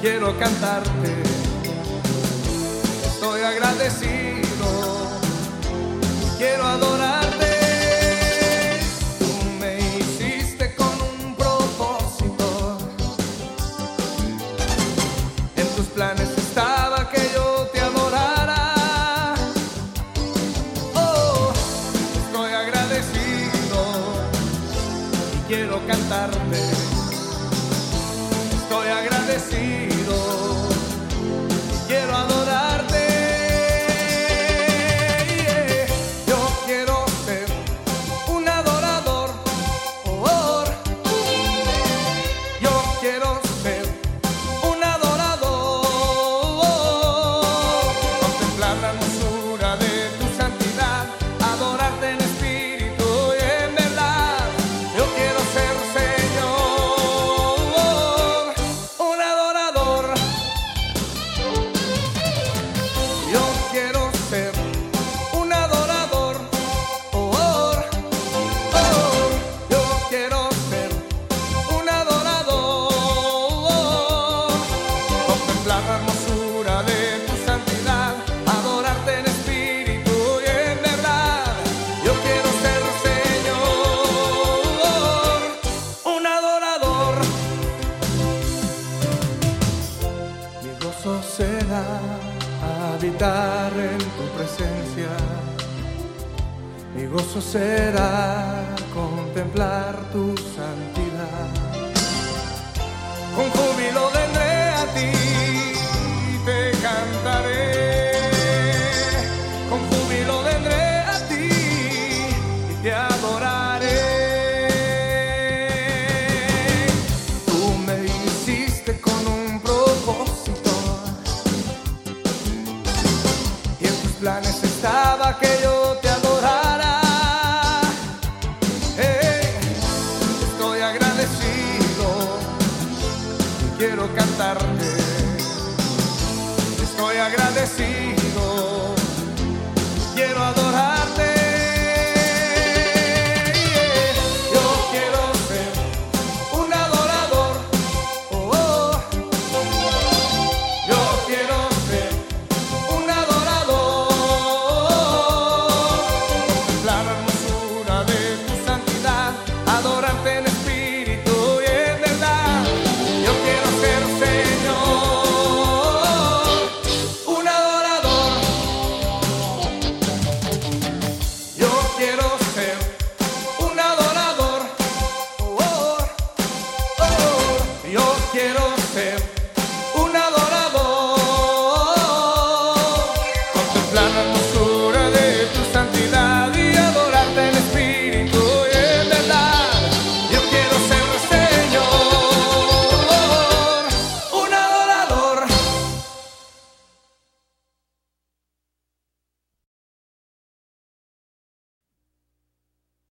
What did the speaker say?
quiero cantarte. Estoy agradecido, quiero adorarte. Tú me hiciste con un propósito. En tus planes estaba que yo te adorara. Oh, estoy agradecido y quiero cantarte. La hermosura de tu santidad, adorarte en espíritu y en verdad. Yo quiero ser, Señor, un adorador. Mi gozo será habitar en tu presencia. Mi gozo será contemplar tu santidad. Con estaba que yo te adorara. Hey, estoy agradecido, quiero cantarte. Agradecido,